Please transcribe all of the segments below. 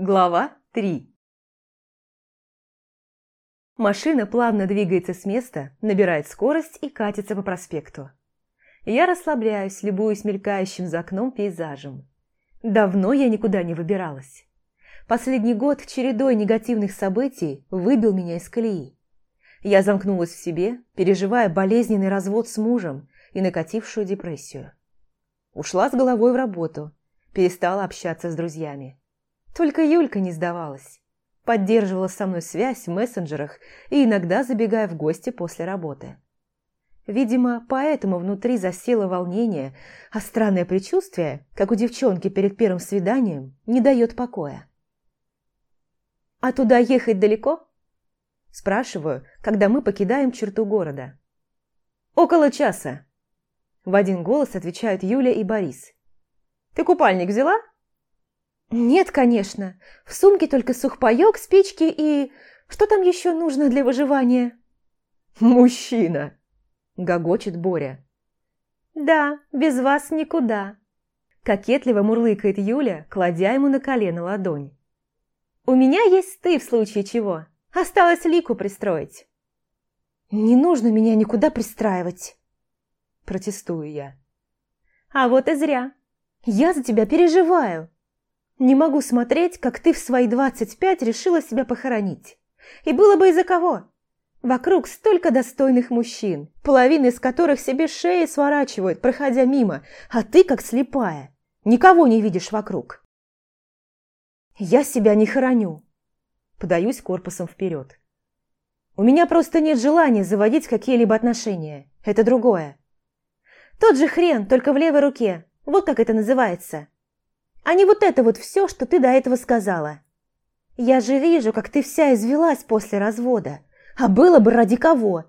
Глава 3 Машина плавно двигается с места, набирает скорость и катится по проспекту. Я расслабляюсь, любуюсь мелькающим за окном пейзажем. Давно я никуда не выбиралась. Последний год чередой негативных событий выбил меня из колеи. Я замкнулась в себе, переживая болезненный развод с мужем и накатившую депрессию. Ушла с головой в работу, перестала общаться с друзьями. Только Юлька не сдавалась. Поддерживала со мной связь в мессенджерах и иногда забегая в гости после работы. Видимо, поэтому внутри засело волнение, а странное предчувствие, как у девчонки перед первым свиданием, не дает покоя. «А туда ехать далеко?» Спрашиваю, когда мы покидаем черту города. «Около часа», – в один голос отвечают Юля и Борис. «Ты купальник взяла?» «Нет, конечно. В сумке только сухпайок, спички и... Что там еще нужно для выживания?» «Мужчина!» – гогочет Боря. «Да, без вас никуда», – кокетливо мурлыкает Юля, кладя ему на колено ладонь. «У меня есть ты в случае чего. Осталось Лику пристроить». «Не нужно меня никуда пристраивать», – протестую я. «А вот и зря. Я за тебя переживаю. Не могу смотреть, как ты в свои двадцать пять решила себя похоронить. И было бы из-за кого. Вокруг столько достойных мужчин, половина из которых себе шеи сворачивают, проходя мимо, а ты как слепая. Никого не видишь вокруг. Я себя не хороню. Подаюсь корпусом вперед. У меня просто нет желания заводить какие-либо отношения. Это другое. Тот же хрен, только в левой руке. Вот как это называется а не вот это вот все, что ты до этого сказала. Я же вижу, как ты вся извелась после развода. А было бы ради кого?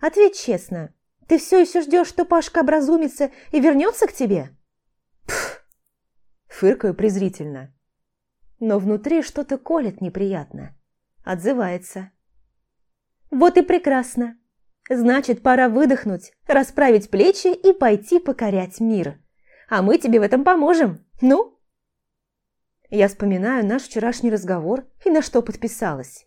Ответь честно, ты все еще ждешь, что Пашка образумится и вернется к тебе? Пф! Фыркаю презрительно. Но внутри что-то колет неприятно. Отзывается. Вот и прекрасно. Значит, пора выдохнуть, расправить плечи и пойти покорять мир. А мы тебе в этом поможем. Ну, я вспоминаю наш вчерашний разговор и на что подписалась.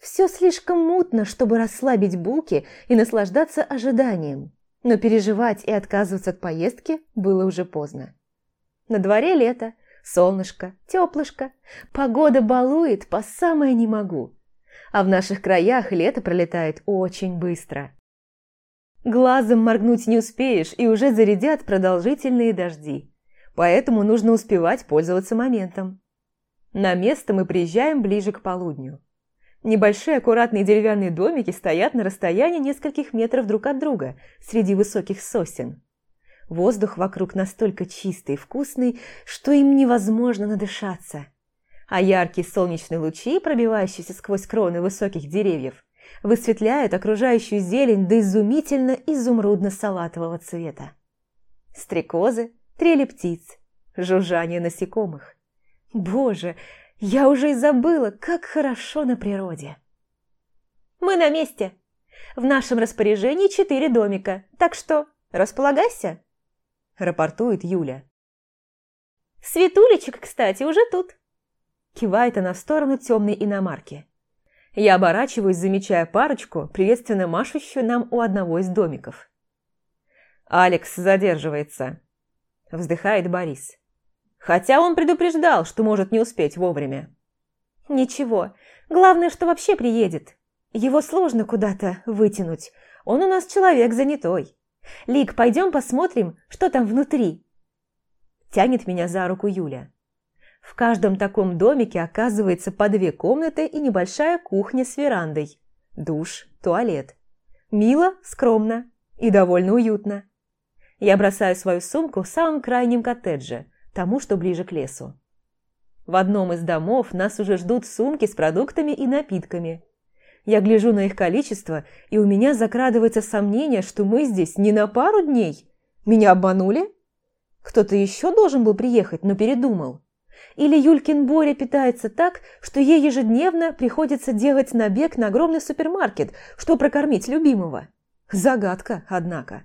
Все слишком мутно, чтобы расслабить булки и наслаждаться ожиданием. Но переживать и отказываться от поездки было уже поздно. На дворе лето, солнышко, теплышко, погода балует по самое не могу. А в наших краях лето пролетает очень быстро. Глазом моргнуть не успеешь, и уже зарядят продолжительные дожди поэтому нужно успевать пользоваться моментом. На место мы приезжаем ближе к полудню. Небольшие аккуратные деревянные домики стоят на расстоянии нескольких метров друг от друга среди высоких сосен. Воздух вокруг настолько чистый и вкусный, что им невозможно надышаться. А яркие солнечные лучи, пробивающиеся сквозь кроны высоких деревьев, высветляют окружающую зелень до изумительно изумрудно-салатового цвета. Стрекозы, трели птиц, жужжание насекомых. Боже, я уже и забыла, как хорошо на природе. Мы на месте. В нашем распоряжении четыре домика, так что располагайся, рапортует Юля. Светулечек, кстати, уже тут. Кивает она в сторону темной иномарки. Я оборачиваюсь, замечая парочку, приветственно машущую нам у одного из домиков. Алекс задерживается. Вздыхает Борис. Хотя он предупреждал, что может не успеть вовремя. Ничего, главное, что вообще приедет. Его сложно куда-то вытянуть. Он у нас человек занятой. Лик, пойдем посмотрим, что там внутри. Тянет меня за руку Юля. В каждом таком домике оказывается по две комнаты и небольшая кухня с верандой. Душ, туалет. Мило, скромно и довольно уютно. Я бросаю свою сумку в самом крайнем коттедже, тому, что ближе к лесу. В одном из домов нас уже ждут сумки с продуктами и напитками. Я гляжу на их количество, и у меня закрадывается сомнение, что мы здесь не на пару дней. Меня обманули? Кто-то еще должен был приехать, но передумал. Или Юлькин Боря питается так, что ей ежедневно приходится делать набег на огромный супермаркет, чтобы прокормить любимого. Загадка, однако.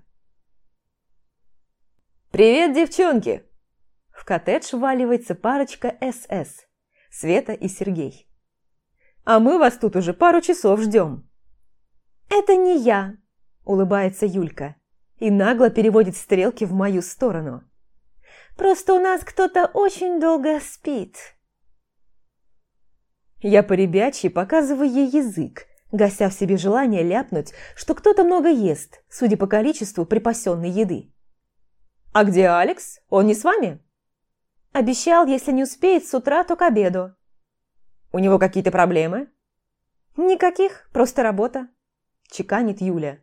«Привет, девчонки!» В коттедж вваливается парочка СС. Света и Сергей. «А мы вас тут уже пару часов ждем». «Это не я», – улыбается Юлька и нагло переводит стрелки в мою сторону. «Просто у нас кто-то очень долго спит». Я по-ребячьи показываю ей язык, гася в себе желание ляпнуть, что кто-то много ест, судя по количеству припасенной еды. «А где Алекс? Он не с вами?» «Обещал, если не успеет с утра, то к обеду». «У него какие-то проблемы?» «Никаких, просто работа», – чеканит Юля.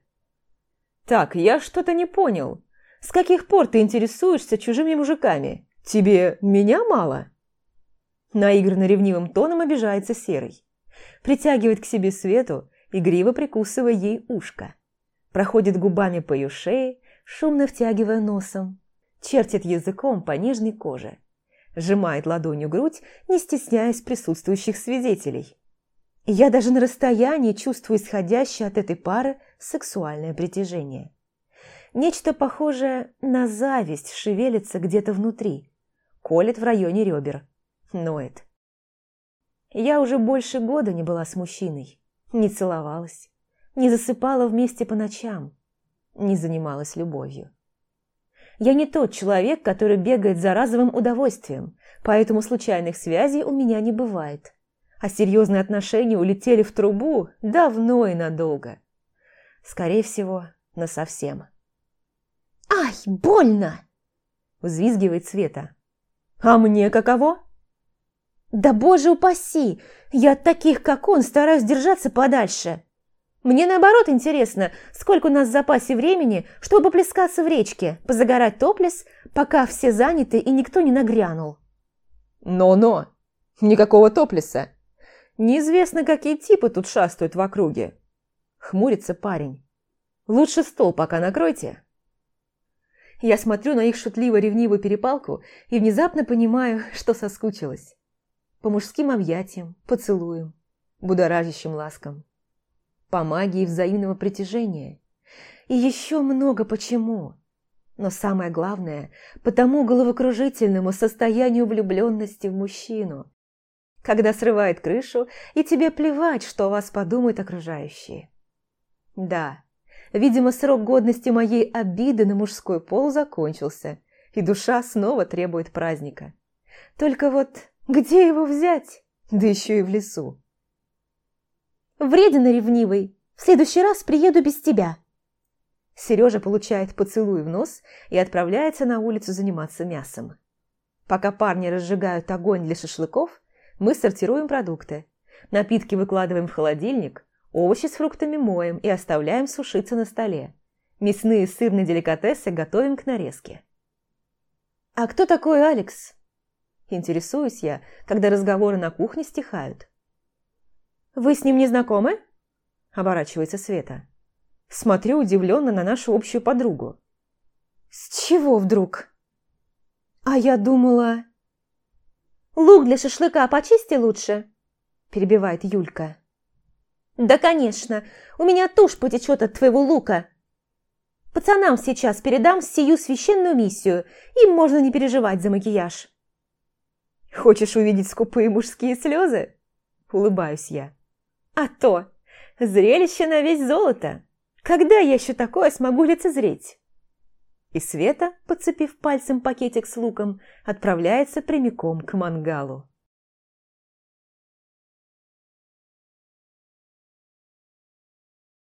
«Так, я что-то не понял. С каких пор ты интересуешься чужими мужиками? Тебе меня мало?» Наигранно ревнивым тоном обижается Серый притягивает к себе Свету, игриво прикусывая ей ушко. Проходит губами по ее шее, шумно втягивая носом. Чертит языком по нежной коже. Сжимает ладонью грудь, не стесняясь присутствующих свидетелей. я даже на расстоянии чувствую исходящее от этой пары сексуальное притяжение. Нечто похожее на зависть шевелится где-то внутри, колет в районе ребер, ноет. Я уже больше года не была с мужчиной, не целовалась, не засыпала вместе по ночам, не занималась любовью. Я не тот человек, который бегает за разовым удовольствием, поэтому случайных связей у меня не бывает. А серьезные отношения улетели в трубу давно и надолго. Скорее всего, насовсем. «Ай, больно!» – взвизгивает Света. «А мне каково?» Да боже упаси! Я от таких, как он, стараюсь держаться подальше. Мне наоборот интересно, сколько у нас в запасе времени, чтобы плескаться в речке, позагорать топлес, пока все заняты и никто не нагрянул. Но-но! Никакого топлеса! Неизвестно, какие типы тут шастают в округе. Хмурится парень. Лучше стол пока накройте. Я смотрю на их шутливо-ревнивую перепалку и внезапно понимаю, что соскучилась по мужским объятиям, поцелуям, будоражащим ласкам, по магии взаимного притяжения. И еще много почему. Но самое главное, по тому головокружительному состоянию влюбленности в мужчину, когда срывает крышу, и тебе плевать, что о вас подумают окружающие. Да, видимо, срок годности моей обиды на мужской пол закончился, и душа снова требует праздника. Только вот где его взять? Да еще и в лесу. Вреден и ревнивый. В следующий раз приеду без тебя. Сережа получает поцелуй в нос и отправляется на улицу заниматься мясом. Пока парни разжигают огонь для шашлыков, мы сортируем продукты. Напитки выкладываем в холодильник, овощи с фруктами моем и оставляем сушиться на столе. Мясные сырные деликатесы готовим к нарезке. «А кто такой Алекс?» Интересуюсь я, когда разговоры на кухне стихают. «Вы с ним не знакомы?» Оборачивается Света. Смотрю удивленно на нашу общую подругу. «С чего вдруг?» «А я думала...» «Лук для шашлыка почисти лучше», перебивает Юлька. «Да, конечно, у меня тушь потечет от твоего лука. Пацанам сейчас передам сию священную миссию, им можно не переживать за макияж». Хочешь увидеть скупые мужские слезы? Улыбаюсь я. А то! Зрелище на весь золото! Когда я еще такое смогу лицезреть? И Света, подцепив пальцем пакетик с луком, отправляется прямиком к мангалу.